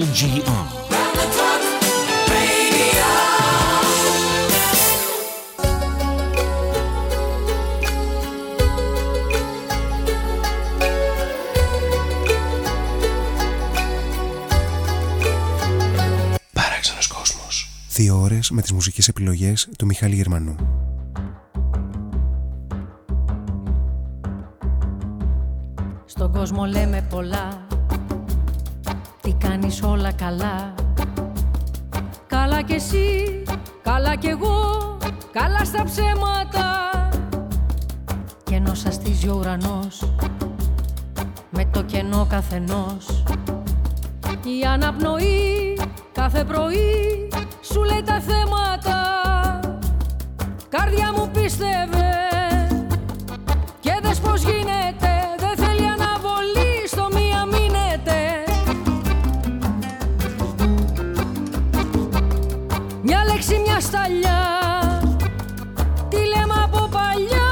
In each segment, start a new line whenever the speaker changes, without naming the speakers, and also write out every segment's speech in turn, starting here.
LGR.
Δύο ώρες με τις μουσικές επιλογές του Μιχάλη Γερμανού.
Στον κόσμο λέμε πολλά Τι κάνεις όλα καλά. Καλά κι εσύ, καλά κι εγώ Καλά στα ψέματα. Κι ενώ σας στήσει ο ουρανός Με το κενό καθενός. Η αναπνοή κάθε πρωί σου λέει τα θέματα. Καρδιά μου πίστευε Και δες πως γίνεται σταλιά. Τι λέμε από παλιά.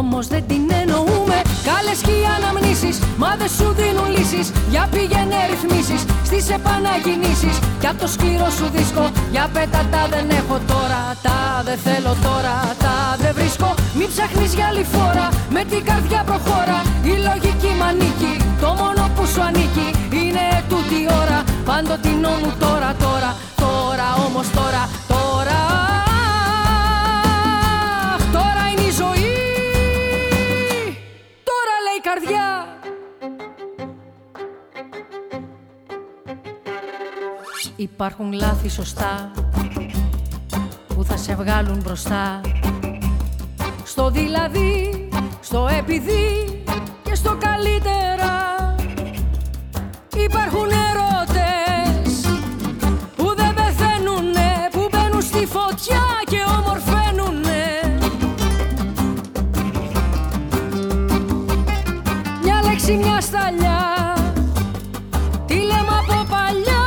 Όμως δεν την εννοούμε. Κάλες και οι αναμνήσεις Μα δεν σου δίνουν λύσεις. Για πήγαινε ρυθμίσεις Στις επανακινήσεις Κι απ' το σκληρό σου δίσκο Για πέτα τα δεν έχω τώρα. Τα δεν θέλω τώρα Τα δεν βρίσκω. Μην ψάχνεις για άλλη φορά Με την καρδιά προχώρα. Η λογική μ' ανήκει Το μόνο που σου ανήκει Είναι τούτη ώρα. Πάντοτινό μου τώρα τώρα Τώρα όμως τώρα Τώρα Τώρα είναι η ζωή. Τώρα λέει η καρδιά. Υπάρχουν λάθη σωστά που θα σε βγάλουν μπροστά. Στο δηλαδή, στο επειδή και στο καλύτερα. Υπάρχουν ερώτες φωτιά και ομορφαίνουνε. Μια λέξη, μια σταλιά. Τι λέμε από παλιά.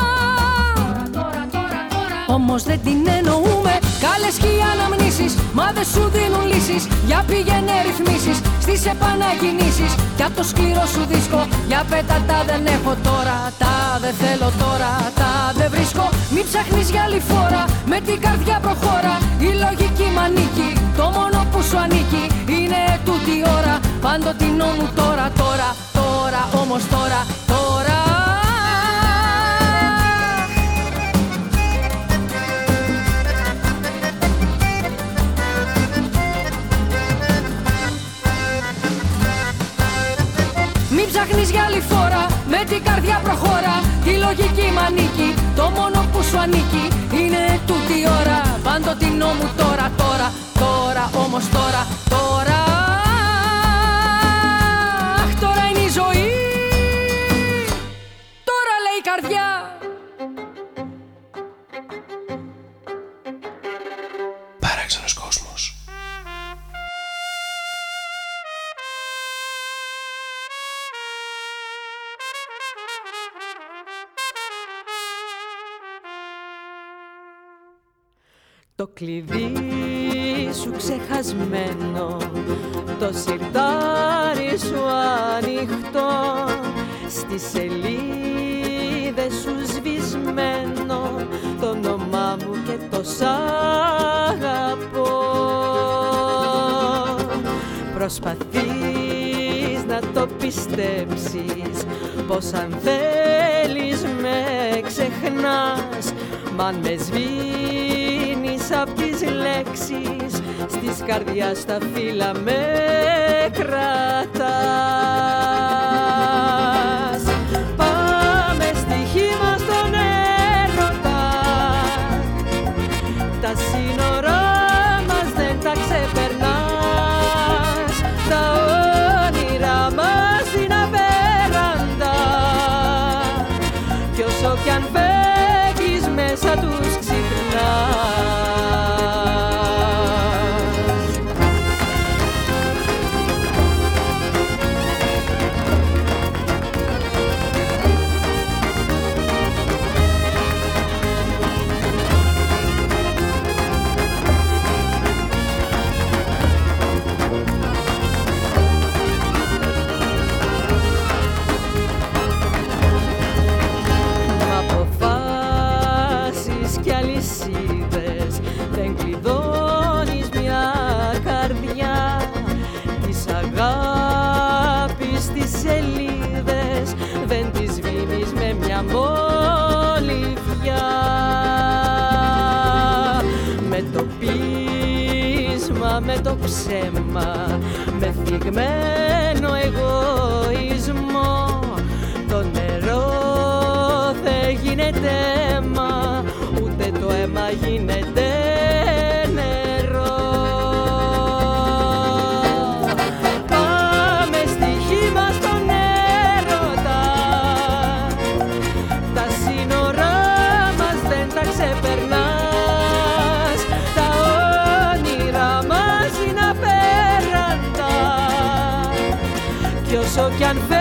Όμως δεν την εννοούμε Κάλες και οι αναμνήσεις Μα δεν σου δίνουν λύσεις. Για πήγαινε ρυθμίσεις Στις επανακινήσεις. Κι απ' το σκληρό σου δίσκο Για πέτα τα δεν έχω τώρα. Τα δεν θέλω τώρα Τα δεν βρίσκω. Μην ψάχνεις για άλλη φορά Με την καρδιά προχώρα. Η λογική μ' ανήκει Το μόνο που σου ανήκει Είναι τούτη η ώρα Πάντοτινό μου τώρα τώρα Τώρα όμως τώρα Τώρα ψάχνεις για άλλη φορά Με την καρδιά προχώρα. Τη λογική μ' ανήκει Το μόνο που σου ανήκει Είναι τούτη η ώρα. Πάντοτινό μου τώρα τώρα Τώρα όμως τώρα Τώρα. Αχ, Τώρα είναι η ζωή. Τώρα λέει η καρδιά
Το κλειδί σου ξεχασμένο Το σιρτάρι σου ανοιχτό Στις σελίδες σου σβησμένο Το όνομά μου και το σ' αγαπώ. Προσπαθείς να το πιστέψεις Πως αν θέλεις με ξεχνάς Μ' αν με σβήνεις απ' τις λέξεις Στις καρδιάς στα φύλλα με κρατάς ψέμα με θυγμένο εγωισμό το νερό δεν γίνεται αίμα. Ούτε το αίμα γίνεται κι αν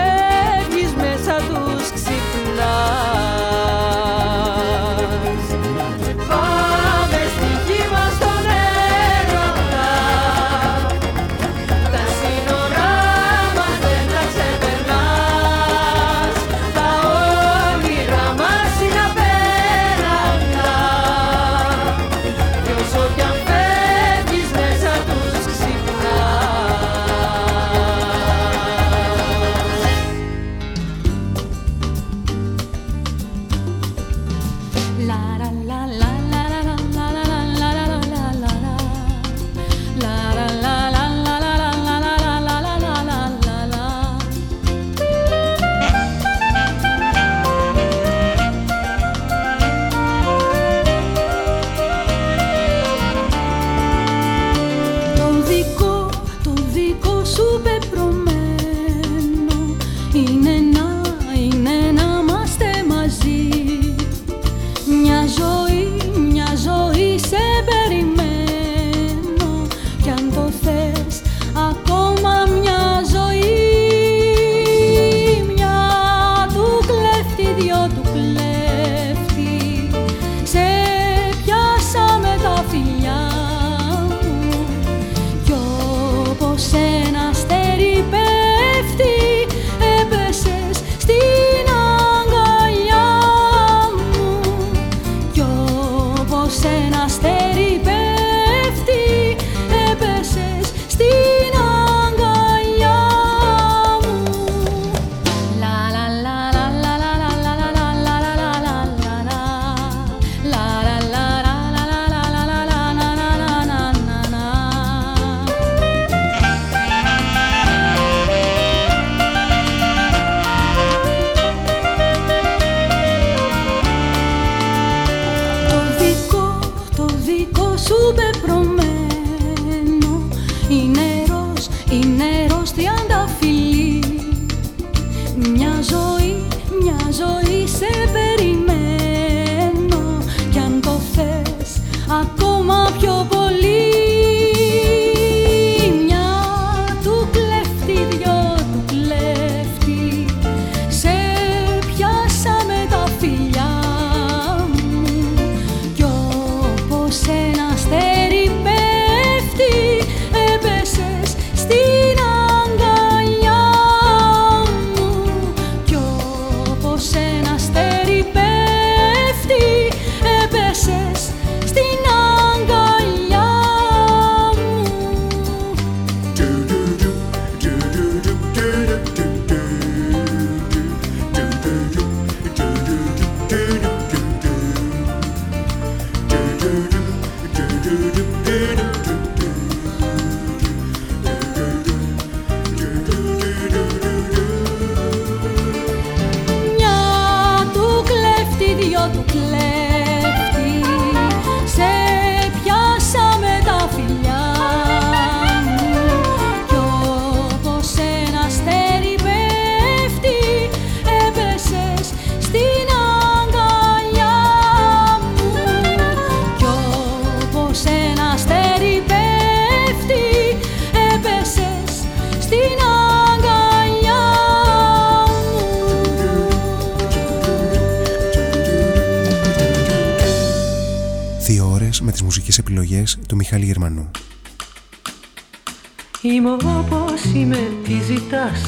Γερμανού.
Είμαι όπως είμαι, τι ζητάς.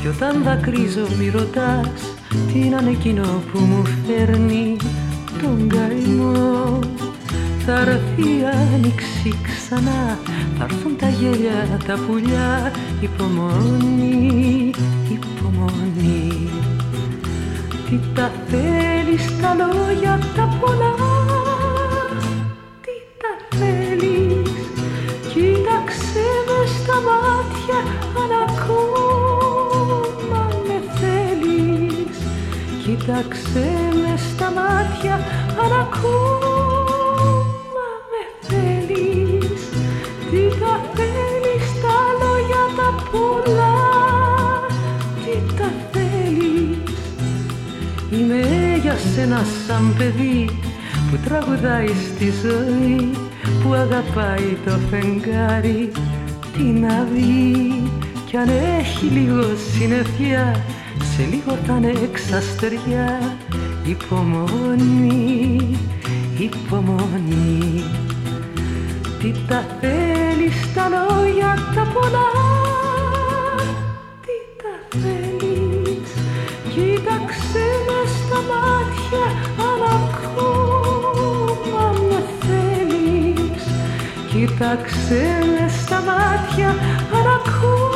Κι όταν δακρύζω μη την Τι είναι εκείνο που μου φέρνει τον καημό. Θα έρθει άνοιξη ξανά. Θα έρθουν τα γέλια, τα πουλιά. Υπομονή, υπομονή.
Τι τα θέλει σένα σαν παιδί που τραγουδάει στη ζωή που αγαπάει το φεγγάρι την δει. Κι αν έχει λίγο συννεφιά σε λίγο θα είναι εξαστεριά υπομονή, υπομονή. Τι τα θέλεις τα λόγια τα πολλά Κοίταξε μες στα μάτια,
αρακού.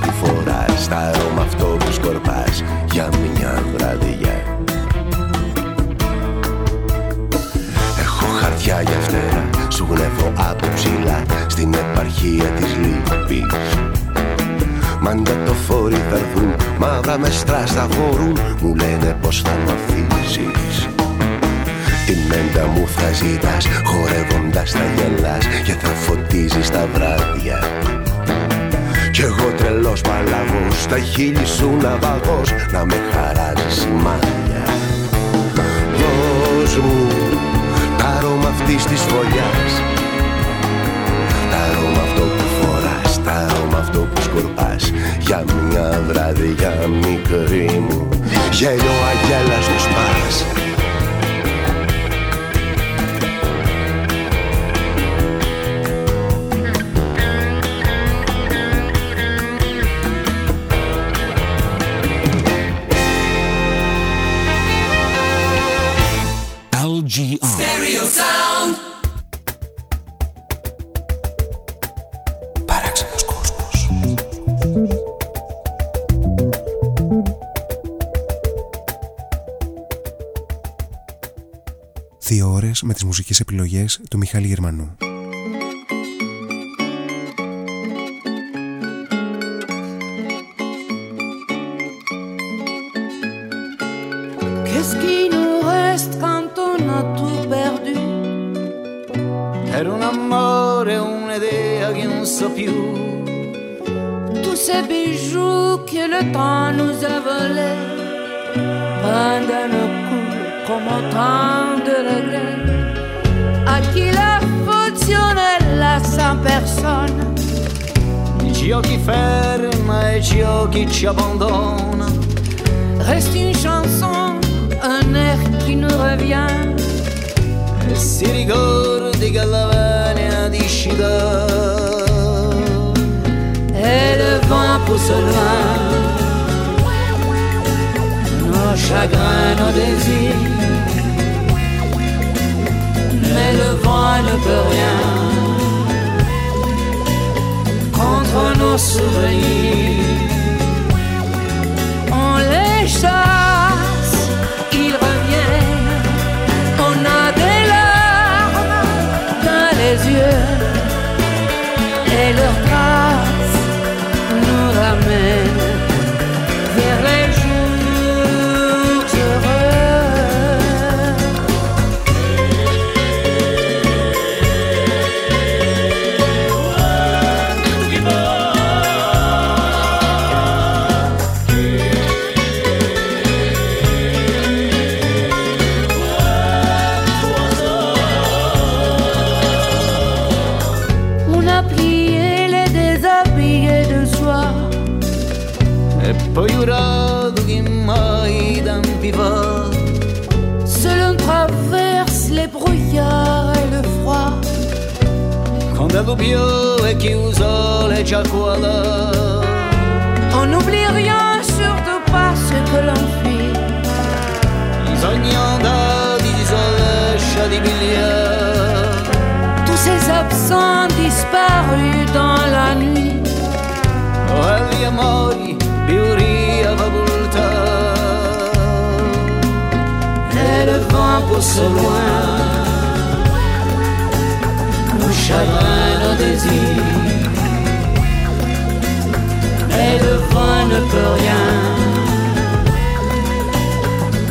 Που φοράς Τα αρώμα αυτό που σκορπάς Για μια βραδιά. Έχω χαρτιά για φτερά Σου γνεύω από ψηλά στην επαρχία της λύπης. Μαντατοφόροι θα έρθουν, μαύρα μεστρά θα χωρούν Μου λένε πως θα μ' αφήσεις. Τη μέντα μου θα ζητάς, χορεύοντας θα γελάς Και θα φωτίζεις τα βράδια κι εγώ τρελός παλαβός, τα χείλη σου ναυαγός Να με χαράζεις σημάδια Δώσ' μου τα αρώμα αυτής της φωλιάς. Αυτό που σκορπάς. Για μια βραδιά μικρή μου Γέλιο αγέλαστο σπάς
με τις μουσικές επιλογές του Μιχάλη Γερμανού.
Autant de regrets a chi la funzionella sa persona Dio chi ferma e Dio chi ci abbandonne Reste une chanson, un air qui nous revient. E si ricordi che la venia di Scida Et le vent pousse loin. Nos chagrins, nos désirs ne peut rien. Contre nos souvenirs. On les chasse, ils reviennent, on a des larmes dans les yeux. Et leurs traces nous ramènent et
qui usa les jacualas.
On n'oublie rien, surtout pas ce que l'on fuit.
Zagnanda, disait les
Tous ces absents disparus dans la nuit.
Noël mori, biuri avabulta.
Et le vent pousse loin. Nos chagrins, nos désirs Et le vent ne peut rien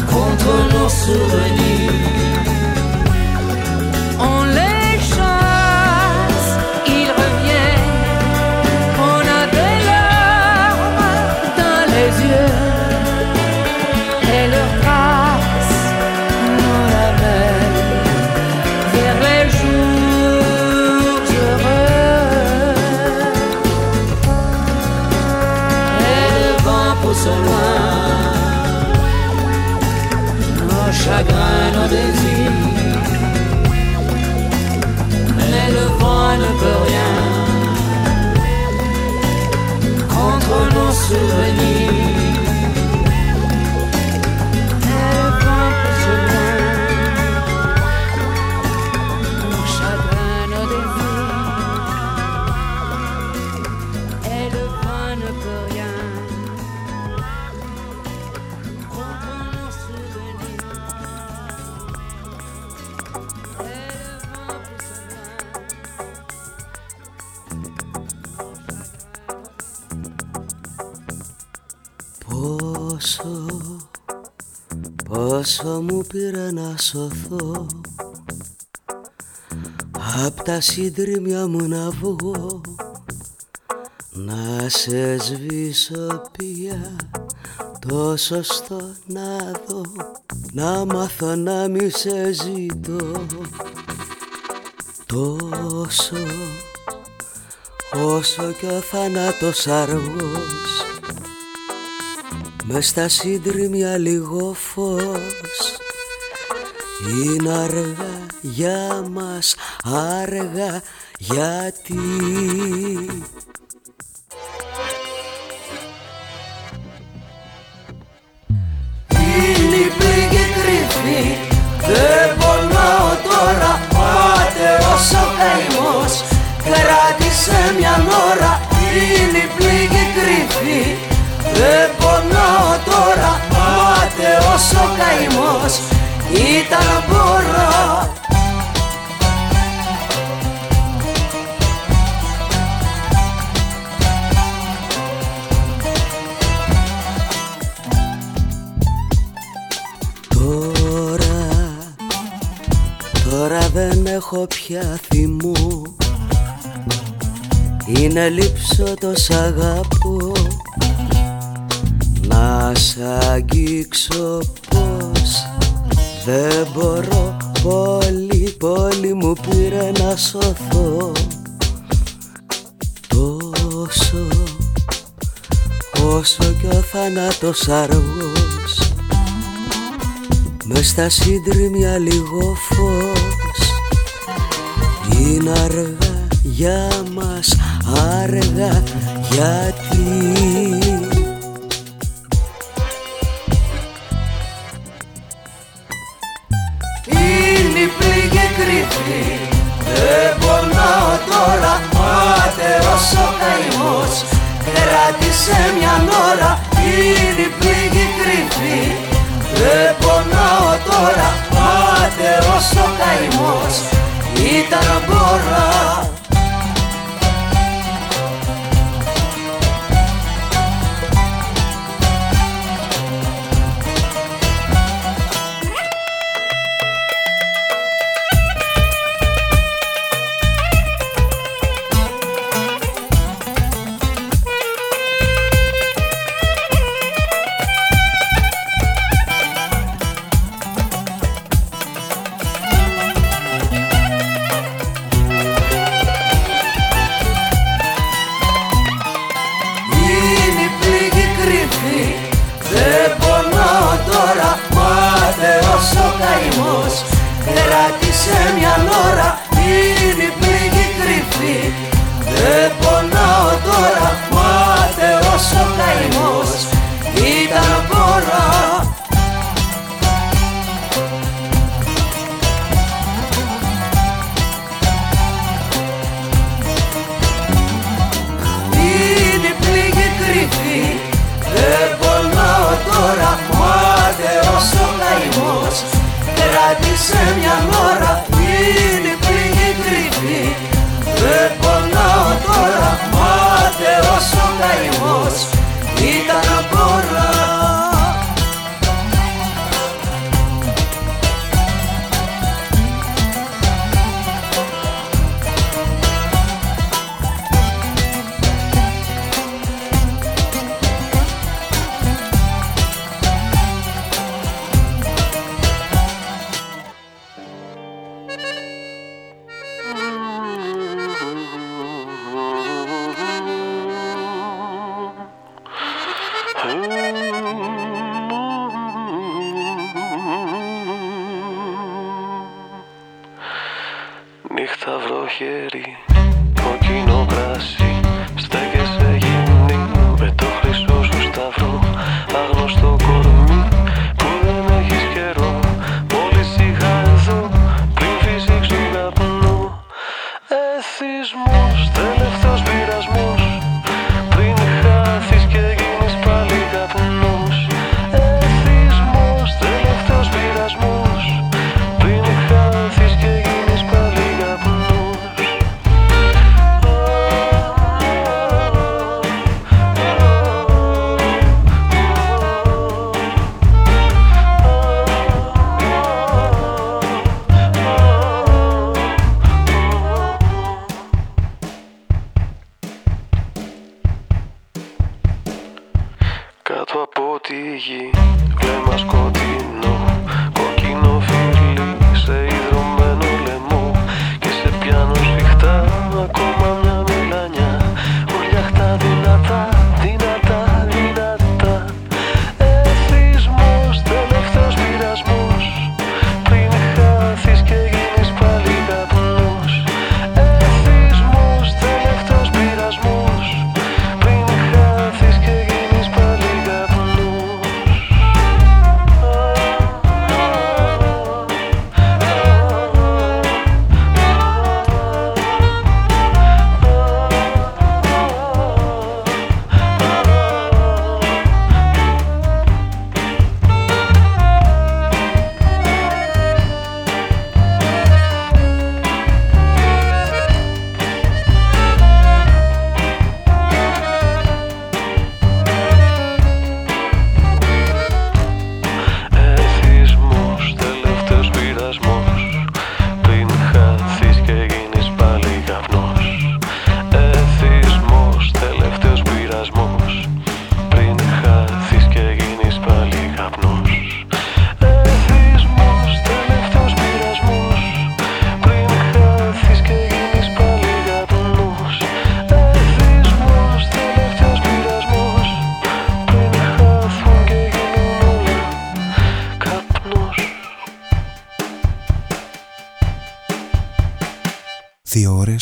Contre nos souvenirs nos chagrins, nos désirs. Mais le vent ne peut rien contre nos souvenirs.
Πόσο μου πήρε να σωθώ. Απ' τα σύντριμια μου να βγω. Να σε σβήσω πια το σωστό να δω. Να μάθω να μη σε ζητώ. Τόσο όσο κι ο θάνατος αργός Μες στα σύντριμια λίγο φως. Είναι αργά για μας, αργά γιατί λείψω το σ' αγαπώ. Να σ' αγγίξω πως Δεν μπορώ πολύ, πολύ μου πήρε να σωθώ. Τόσο, όσο κι ο θάνατος αργός. Μες στα σύντριμια λίγο φως. Είναι αργά για μας, αργά γιατί.
Είναι η πληγή κρυφή Δεν πονάω τώρα Πάτε όσο καημός. Κράτησε μια ώρα Είναι η πληγή κρυφή Δεν πονάω τώρα Πάτε όσο καημός. Ήταν μπορώ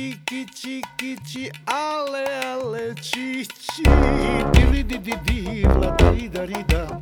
Чики, чики, чи, але, але, чи, чи. Дири, ди, ди, ди, ла, дарі, дарі, да.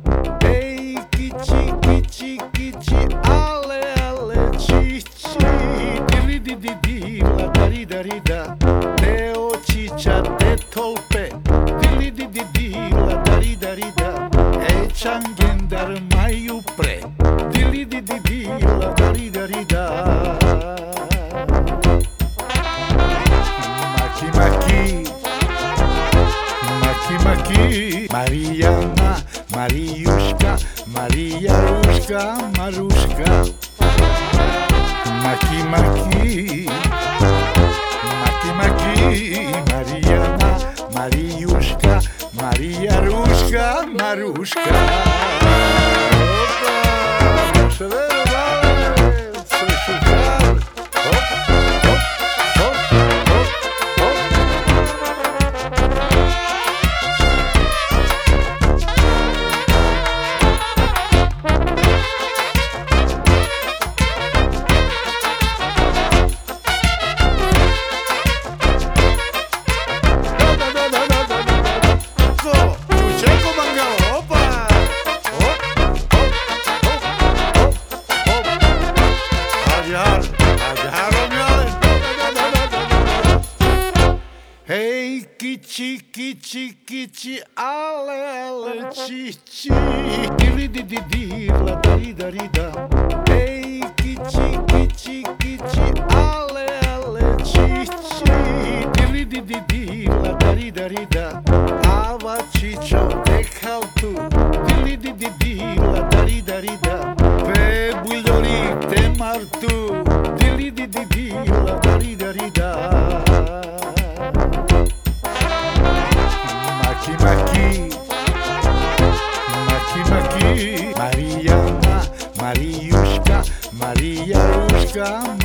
Ei, kiti, kiti, kiti, alele, titi, uhum. kilidididi, ladaridida. Ei, kiti, kiti, kiti, alele, titi, kilidididi, ladaridida. Ava chicho, dekhao tu, kilidididi, ladaridida. Pe buljori, te martu,
kilidididi, ladaridida. 할까.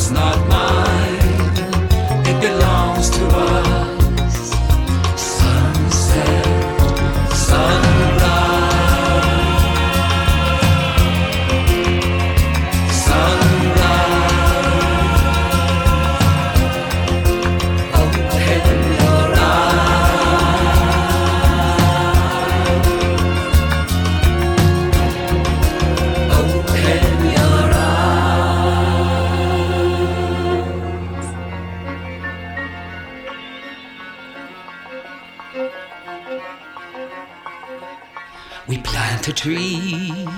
it's not mine, it belongs to us. tree.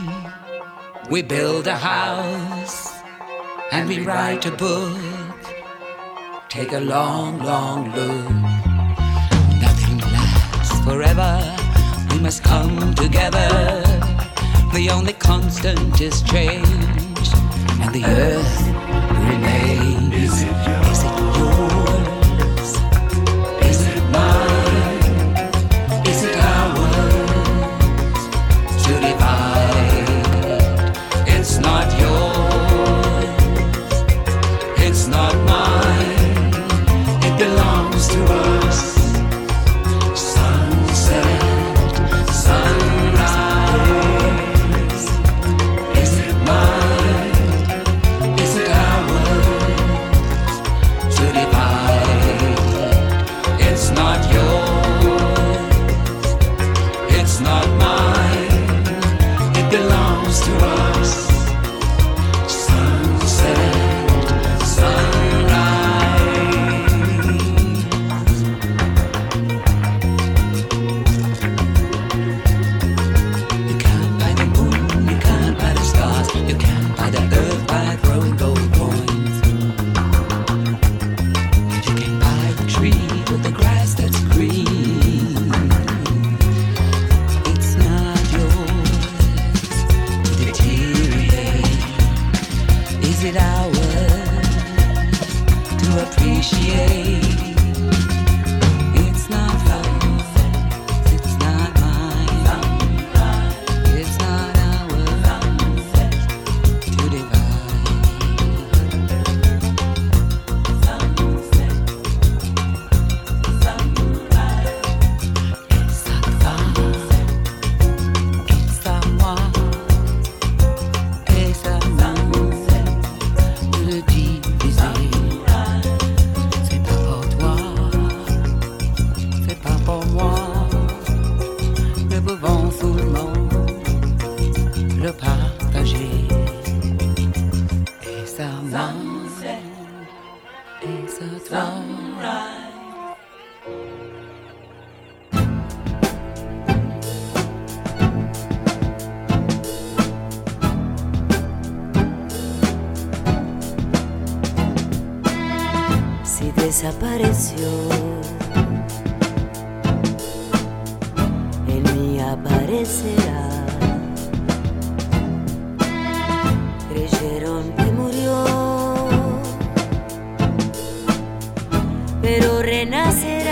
We build a house and we write a book. Take a long, long look. Nothing lasts forever. We must come together. The only constant is change, and the earth remains.
desapareció. En mí aparecerá. Creyeron que murió, pero renacerá.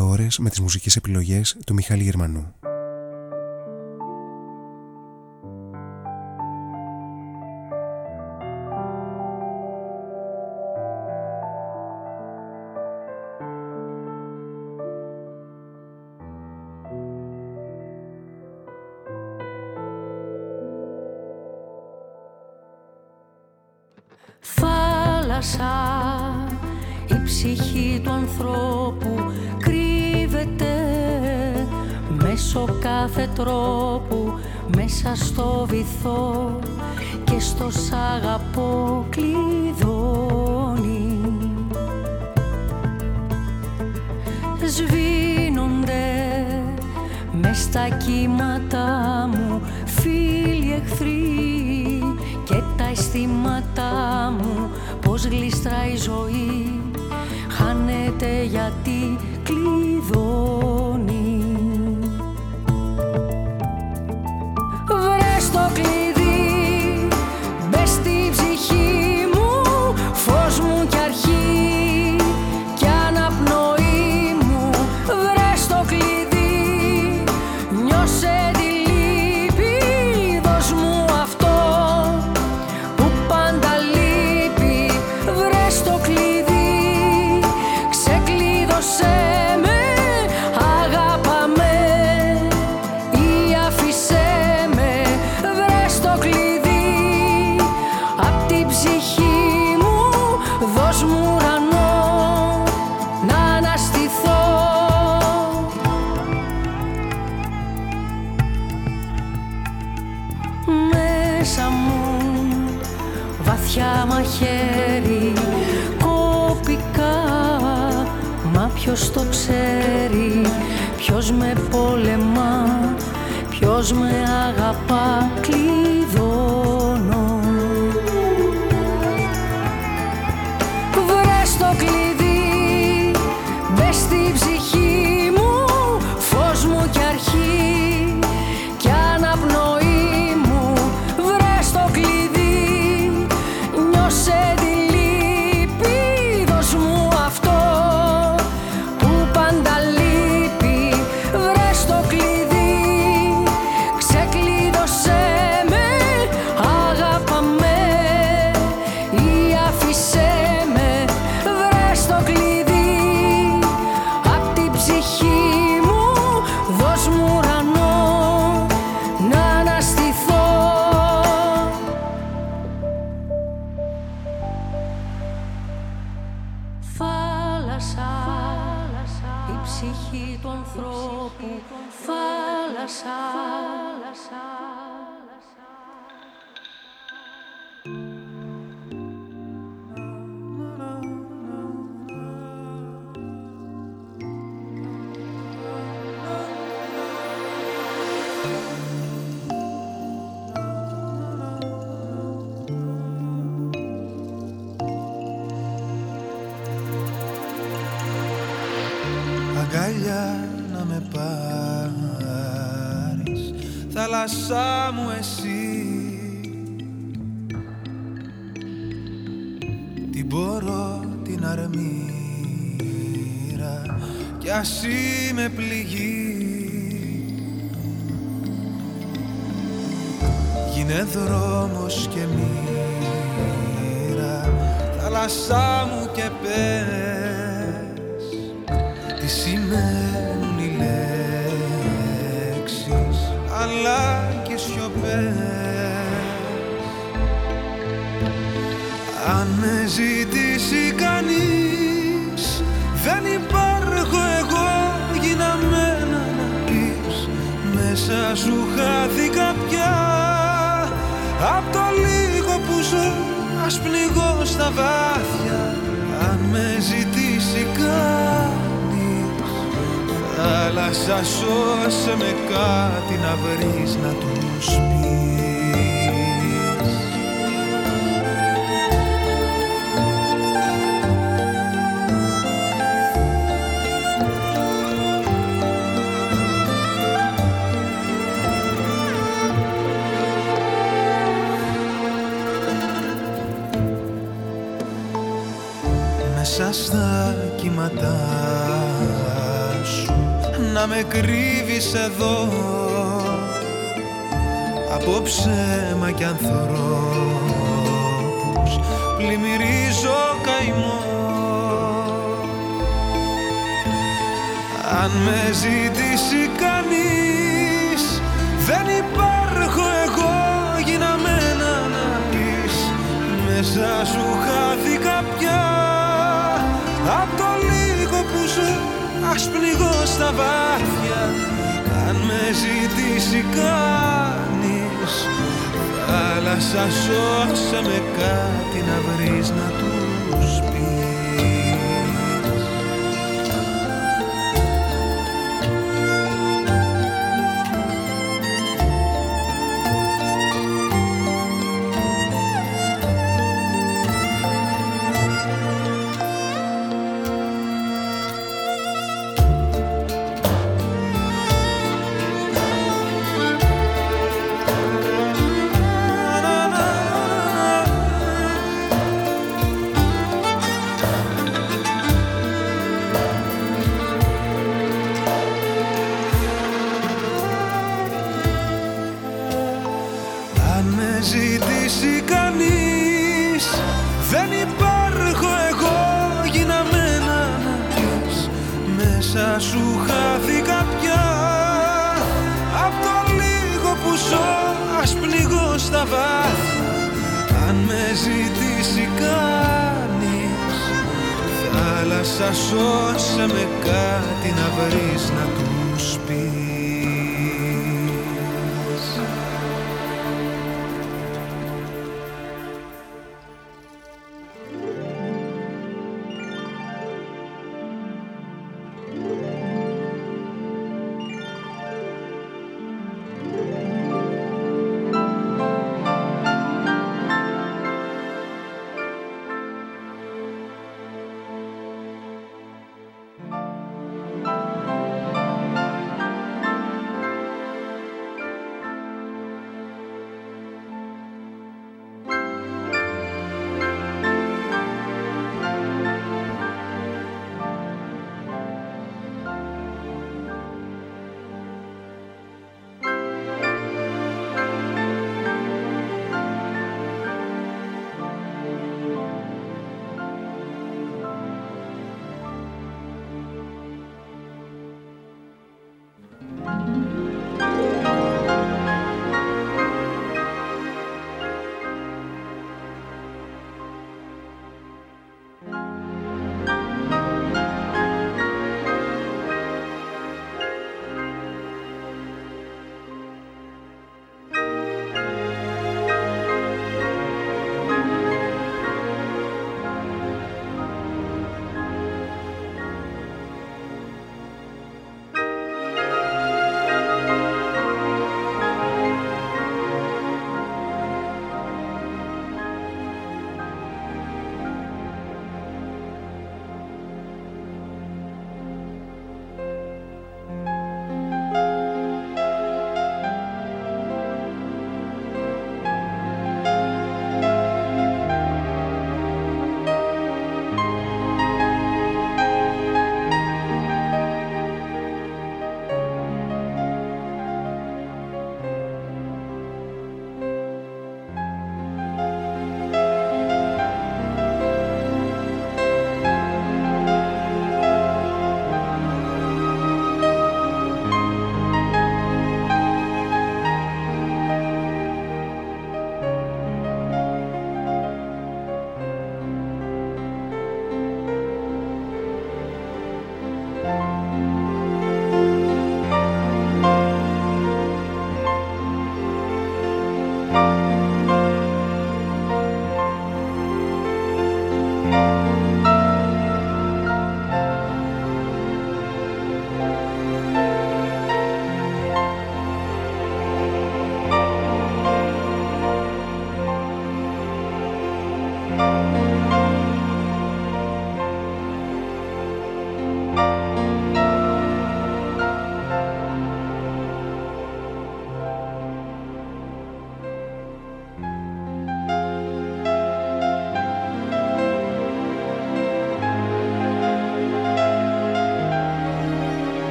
Δύο ώρες με τις μουσικές επιλογές του Μιχάλη Γερμανού.
Θάλασσα, η ψυχή του ανθρώπου κρύβεται μέσω κάθε τρόπου μέσα στο βυθό και στο σ' αγαπώ κλειδώνει. Σβήνονται μες στα κύματα μου φίλοι εχθροί και τα αισθήματά μου πως γλιστράει η ζωή. Χάνεται γιατί κλειδώνει Βρες το κλειδί με αγαπά κι
ας είμαι πληγή γίνε δρόμος και μοίρα θάλασσά μου και πες τι σημαίνουν οι λέξεις αλλά και οι σιωπές. Αν με ζητήσεις μέσα σου χάθηκα πια. Απ' το λίγο που ζω ας πνιγώ στα βάθια. Αν με ζητήσει κανείς Θάλασσα σώσε με κάτι να βρεις να τους πεις μέσα στα κύματά να με κρύβεις εδώ. Από ψέμα κι ανθρώπους πλημμυρίζω καημό. Αν με ζητήσει κανείς δεν υπάρχω εγώ γίναμένα να πεις μέσα σου χάθηκα πια απ' το λίγο που ζω ας πνιγώ στα βάθια αν με ζητήσει κανείς. Θάλασσα σώσε με κάτι να βρεις να τους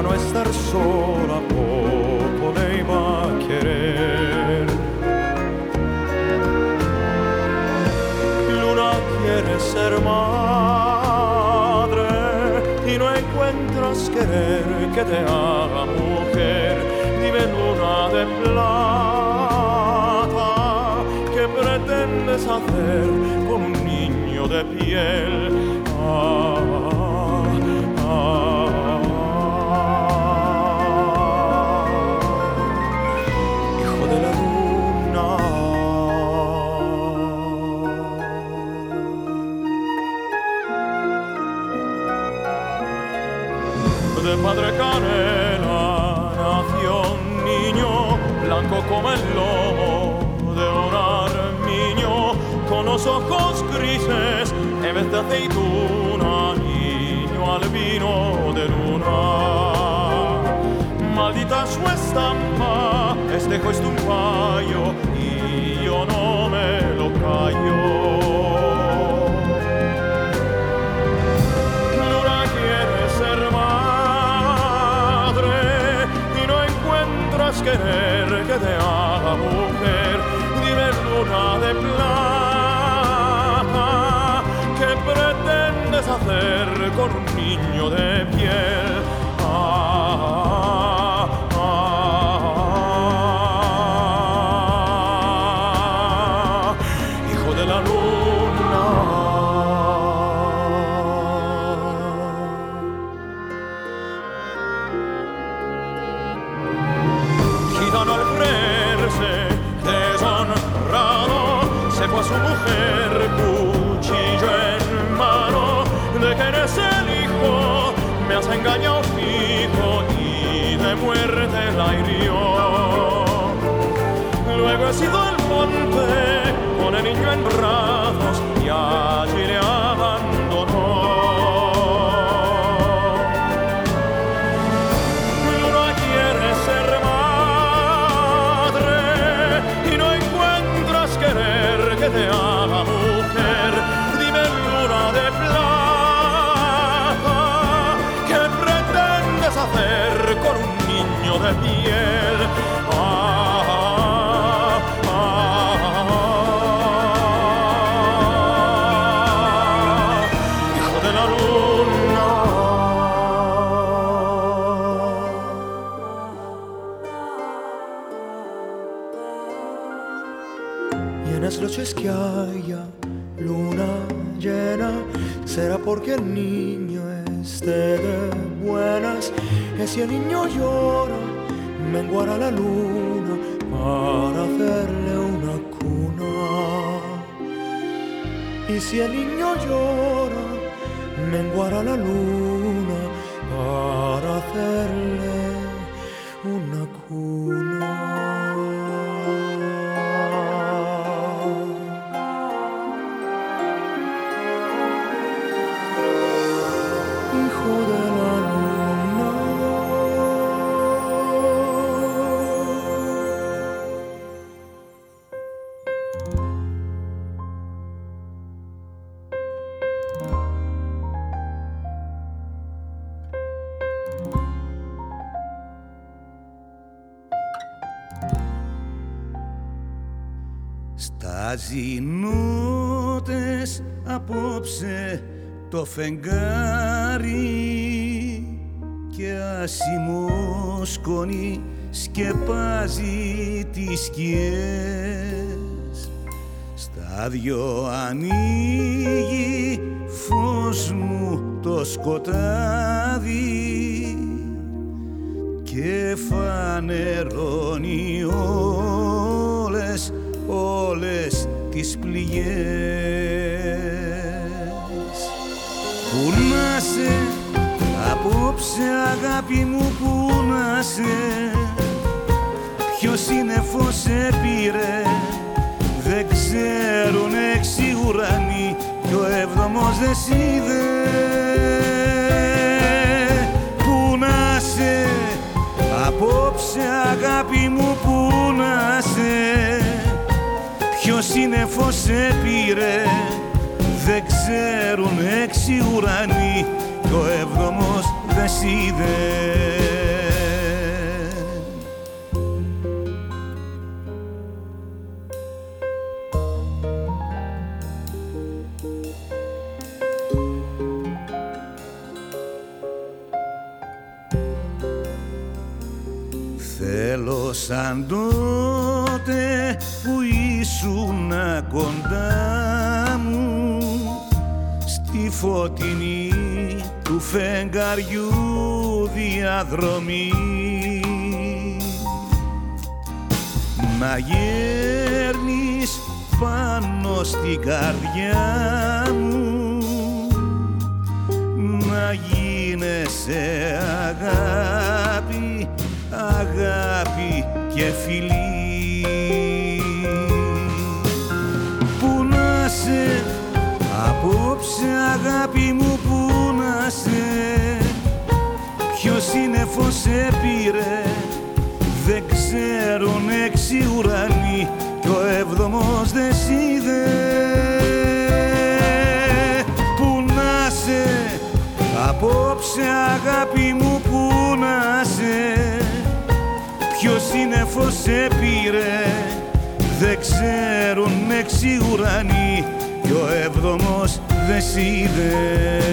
Para no estar sola, poco le iba a querer. Luna quiere ser madre y no encuentras querer que te haga mujer. Dime luna de plata, ¿qué pretendes hacer con un niño de piel? Como el lomo de un armiño con los ojos grises en vez de aceituna niño albino de luna. Maldita su estampa este es un payo y yo no me lo callo. Querer que te haga mujer. Dime luna de plata, ¿qué pretendes hacer con un niño de piel? Engañado fijo y de muerte la hirió luego he sido al monte con el niño en brazos si niño llora, menguará la luna para hacerle una cuna. Y si el niño llora, menguará la luna
Αζινότες απόψε το φεγγάρι και άσημος σκόνη σκεπάζει τις σκιές. Στα δυο ανοίγει φως μου το σκοτάδι και φανερώνει όλες, όλες τις πληγές. Πού να σε, απόψε αγάπη μου που να σε Ποιος σύννεφο σε πήρε Δεν ξέρουν έξι ουρανοί Κι ο έβδομος δεν σ' είδε Πού να σε, απόψε αγάπη μου που να σε Ποιο σύννεφο σε πήρε δεν ξέρουν έξι ουρανοί κι ο έβδομος δεν σ' στη φωτεινή του φεγγαριού διαδρομή. Να γέρνεις πάνω στην καρδιά μου να γίνεσαι αγάπη, αγάπη και φιλή. Πού να σε, απόψε αγάπη μου που να σε Ποιος σύννεφο σε πήρε, δεν ξέρουν έξι ουρανοί κι ο έβδομος δεν σ' είδε Πού να σε, απόψε αγάπη μου που να σε Ποιος σύννεφο σε πήρε, δεν ξέρουν έξι ουρανοί κι ο έβδομος δεν σ' είδε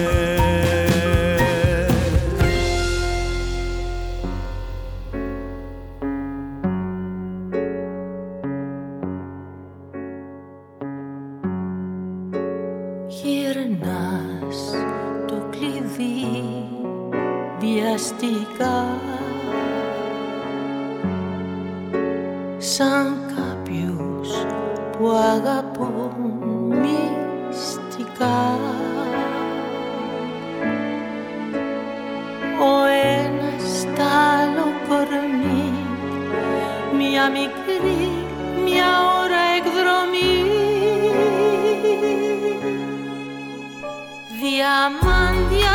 Διαμάντια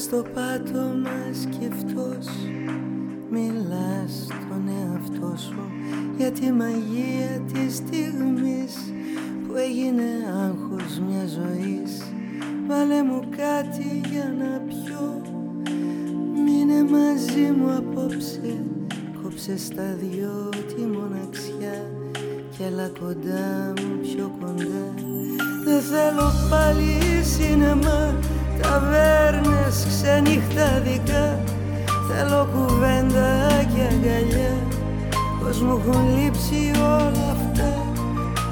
στο πάτωμα σκεφτός Μιλάς στον εαυτό σου για τη μαγεία της στιγμής Που έγινε άγχος μιας ζωής. Βάλε μου κάτι για να πιω. Μείνε μαζί μου απόψε. Κόψε στα δυο τη μοναξιά Κι έλα κοντά μου πιο κοντά. Δεν θέλω πάλι σινεμά. Ταβέρνες ξενυχταδικά Θέλω κουβέντα και αγκαλιά. Πως μου έχουν λείψει όλα αυτά.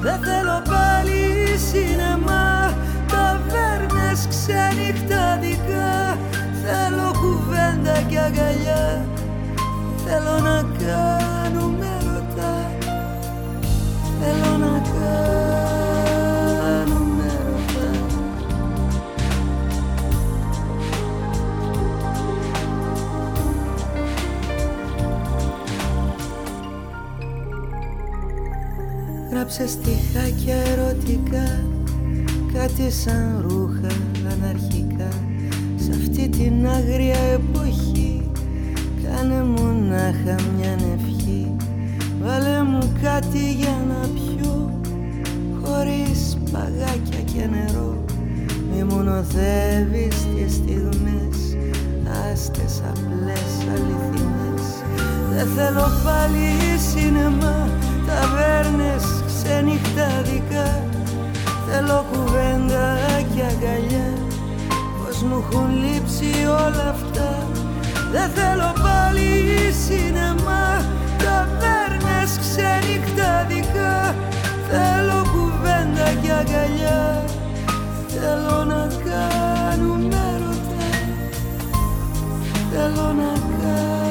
Δεν θέλω πάλι σινεμά. Ταβέρνες ξενυχταδικά Θέλω κουβέντα και αγκαλιά. Θέλω να κάνουμε ρωτά. Θέλω να κάνουμε Γράψε στιχάκια ερωτικά Κάτι σαν ρούχα αναρχικά. Σ' αυτή την άγρια εποχή Κάνε μονάχα μια ευχή. Βάλε μου κάτι για να πιω Χωρίς παγάκια και νερό. Μη μου νοθεύεις τις στιγμές Άστες απλές αληθινές. Δεν θέλω πάλι σινεμά Ταβέρνες ξενυχταδικά Θέλω κουβέντα και αγκαλιά. Πως μου έχουν λείψει όλα αυτά Δεν θέλω πάλι σινεμά. Ταβέρνες ξενυχταδικά Θέλω κουβέντα και αγκαλιά. Θέλω να κάνουμε ρωτά Θέλω να κάνουμε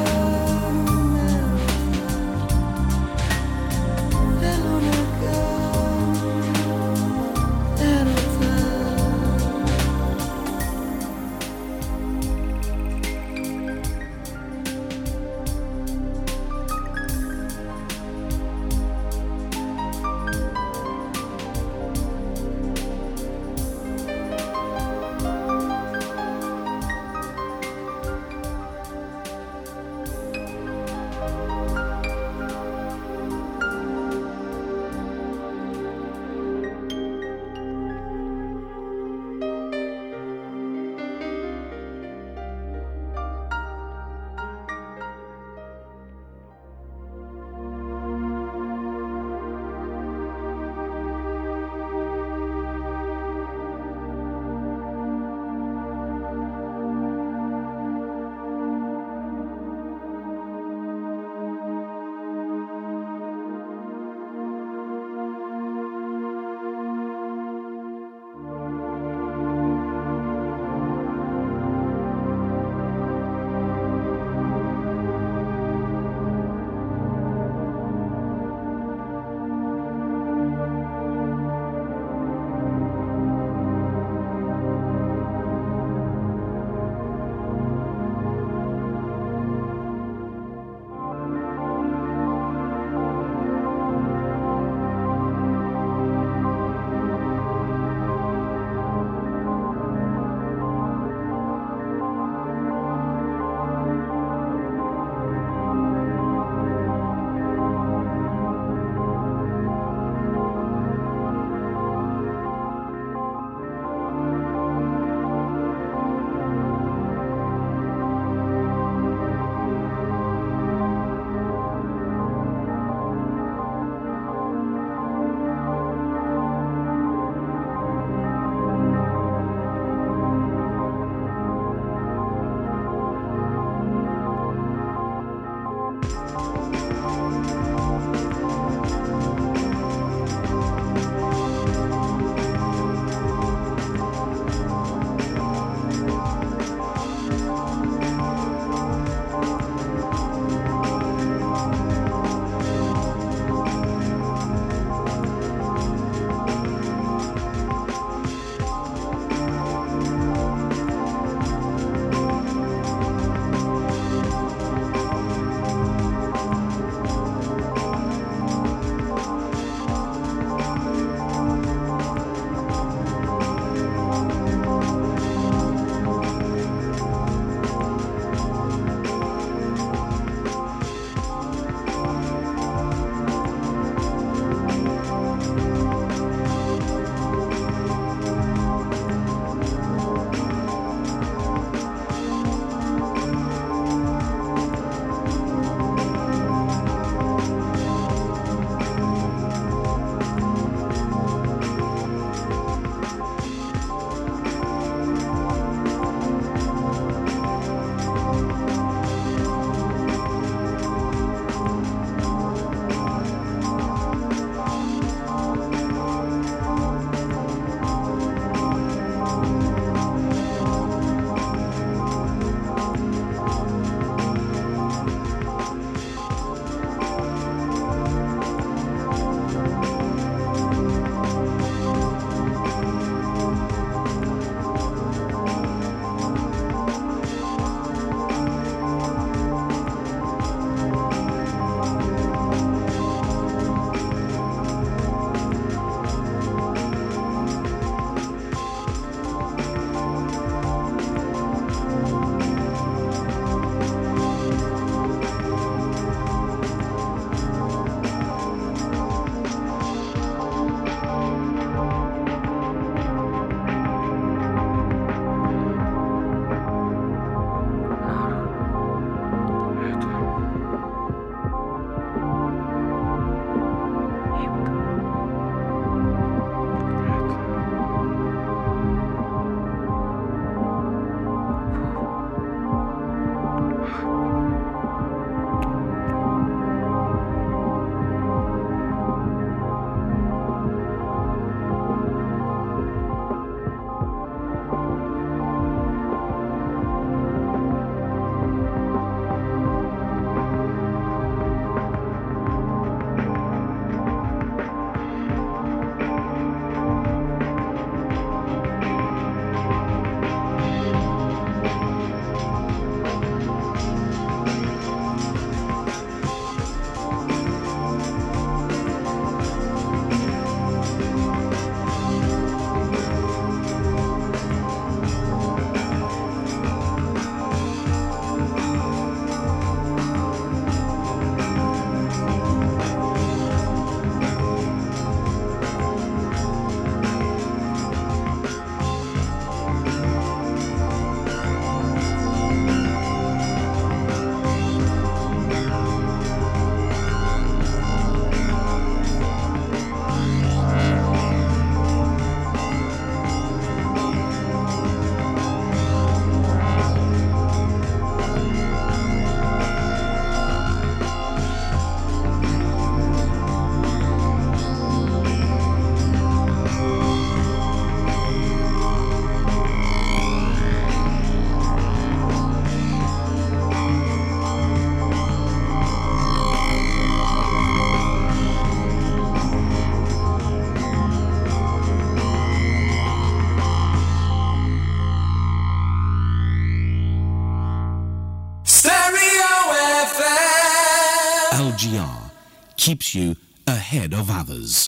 keeps you ahead of others.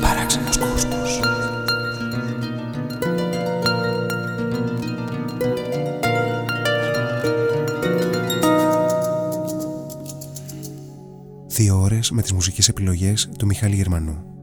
Παράξενος κόσμος. Δύο ώρες με τις μουσικές επιλογές του Μιχάλη Γερμανού.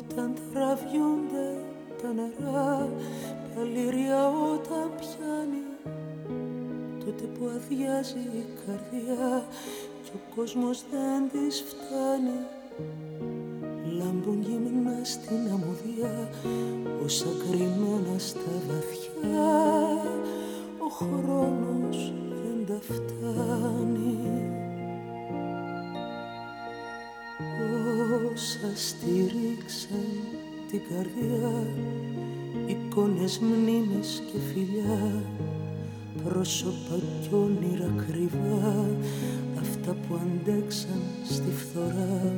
Όταν τραβιούνται τα νερά Παλήρια όταν πιάνει Τότε που αδειάζει η καρδιά Και ο κόσμος δεν της φτάνει. Λάμπουν γυμνά στην αμμουδιά Όσα κρυμμένα στα βαθιά Ο χρόνος δεν τα φτάνει Όσα στηρίξαν την καρδιά. Εικόνες, μνήμες και φιλιά. Πρόσωπα κι όνειρα κρυβά. Αυτά που αντέξαν στη φθορά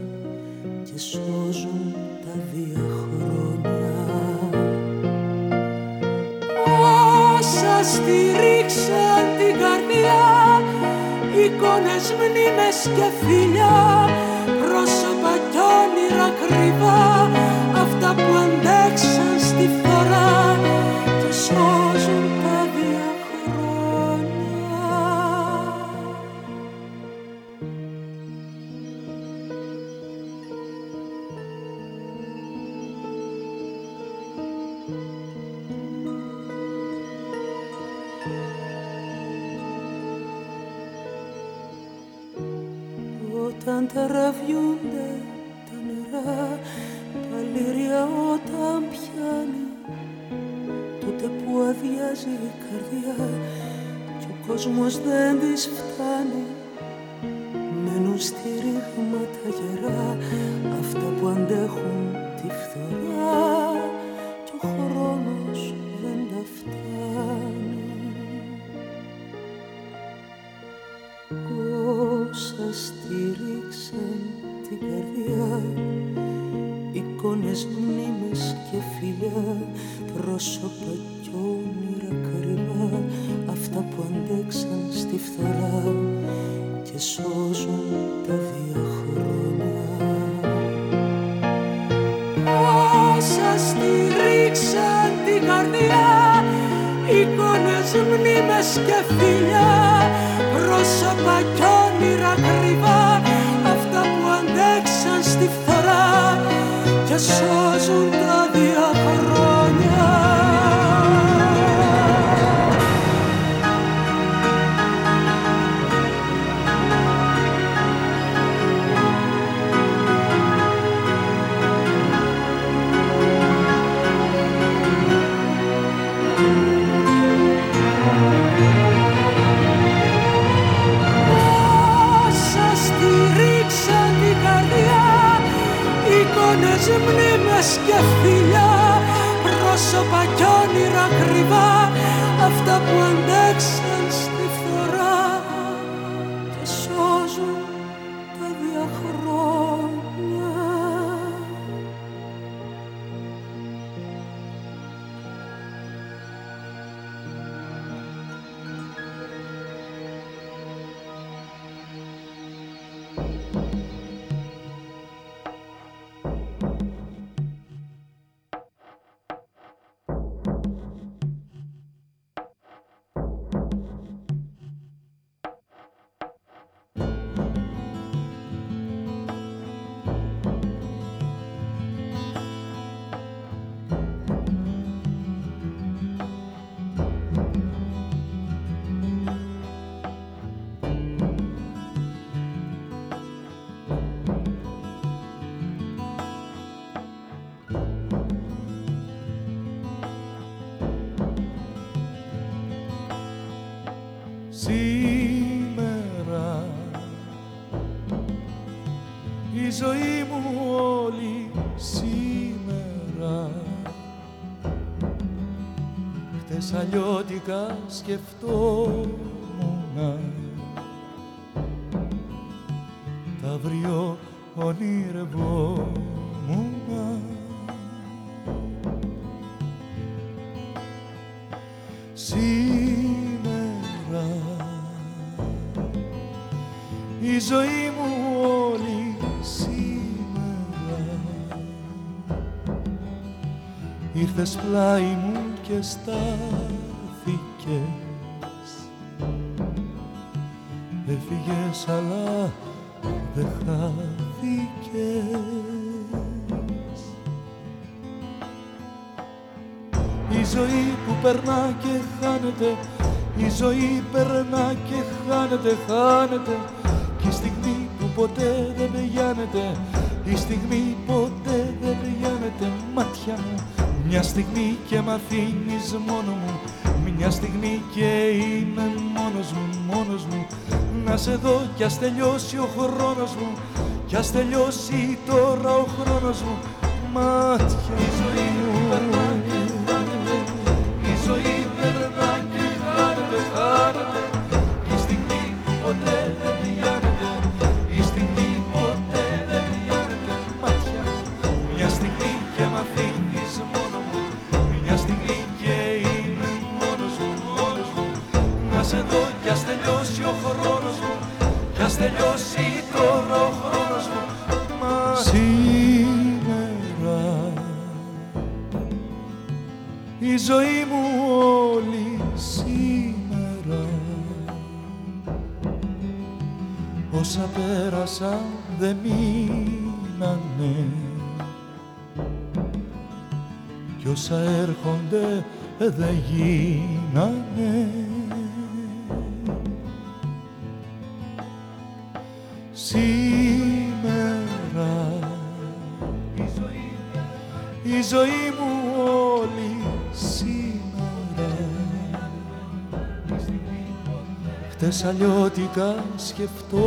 Και σώζουν τα διαχρόνια Όσα στηρίξαν την καρδιά Εικόνες, μνήμες και φιλιά Αυτά που αντέξαν ο κόσμος
Χτες αλλιώτικα σκεφτόμουν Τα αύριο ονειρευόμουν Σήμερα η ζωή μου όλη σήμερα. Ήρθες πλάι μου και στάθηκες. Έφυγες αλλά δεν χάθηκες. Η ζωή που περνά και χάνεται Η ζωή περνά και χάνεται, χάνεται. Κι η στιγμή που ποτέ δεν γιάνεται Η στιγμή ποτέ δεν γιάνεται μάτια μου μια στιγμή και μ' αφήνεις μόνο μου μια στιγμή και είμαι μόνος μου, μόνος μου. Να σε δω κι ας τελειώσει ο χρόνος μου Κι ας τελειώσει τώρα ο χρόνος μου. Μάτια η ζωή μου δεν γίνανε. Σήμερα η ζωή, η ζωή μου όλη σήμερα. Χτες αλλιώτικα σκεφτόμουν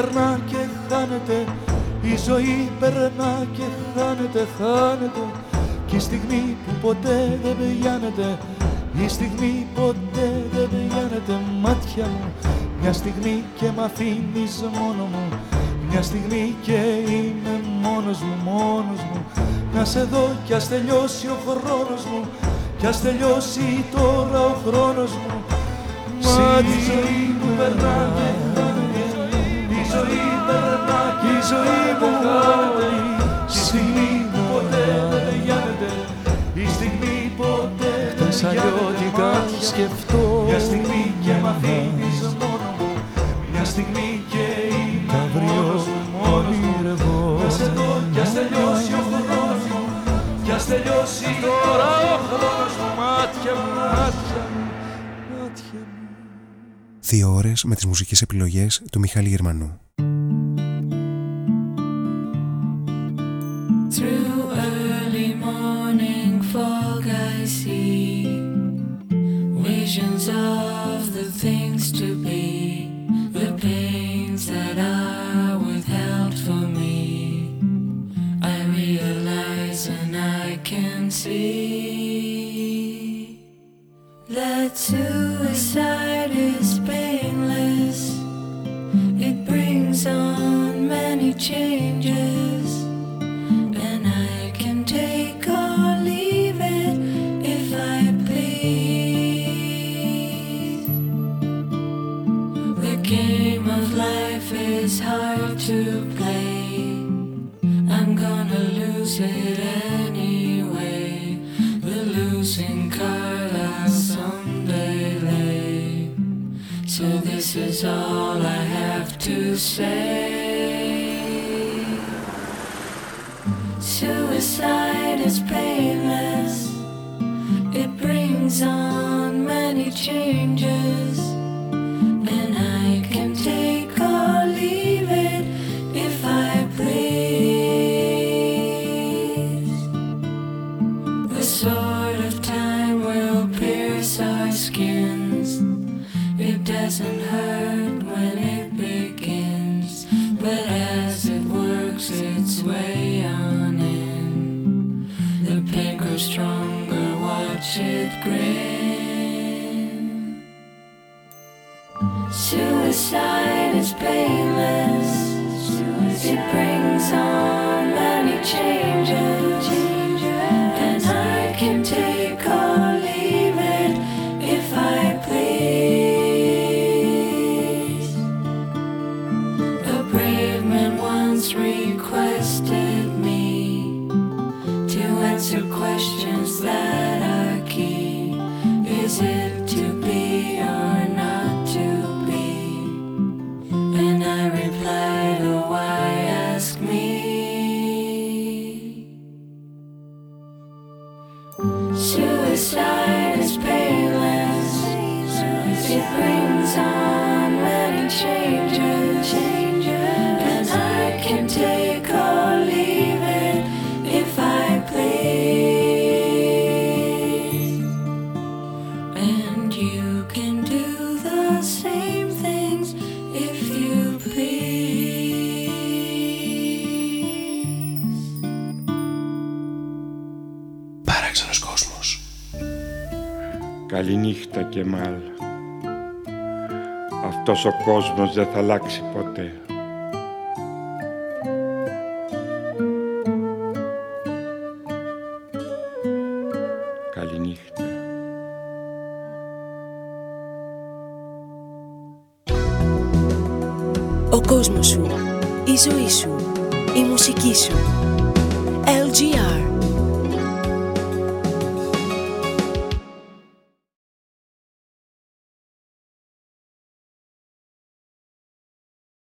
περνά και χάνεται Η ζωή περνά και χάνεται, χάνεται. Και η στιγμή που ποτέ δεν πηγαίνεται Η στιγμή ποτέ δεν πηγαίνεται. Μάτια μου μια στιγμή και μ' αφήνεις μόνο μου. Μια στιγμή και είμαι μόνος μου, μόνος μου. Να σε δω κι ας τελειώσει ο χρόνος μου. Κι ας τελειώσει τώρα ο χρόνος μου. Μα τη ζωή που περνά ζωή μου χάνεται Η στιγμή που ποτέ δεν πηγαίνεται Η στιγμή ποτέ δεν αλλιώτικα σκεφτώ. Μια στιγμή και μ' αφήνεις μόνο μου. Μια στιγμή και είμαι μόνος μου, μόνος μου. Να σε δω κι ας τελειώσει ο χρόνος μου. Κι ας τελειώσει τώρα ο χρόνος μου. Μάτια μου, μάτια μου, μάτια μου.
Δύο ώρες με τις μουσικές επιλογές του Μιχάλη Γερμανού. Κόσμος
δεν θα αλλάξει ποτέ.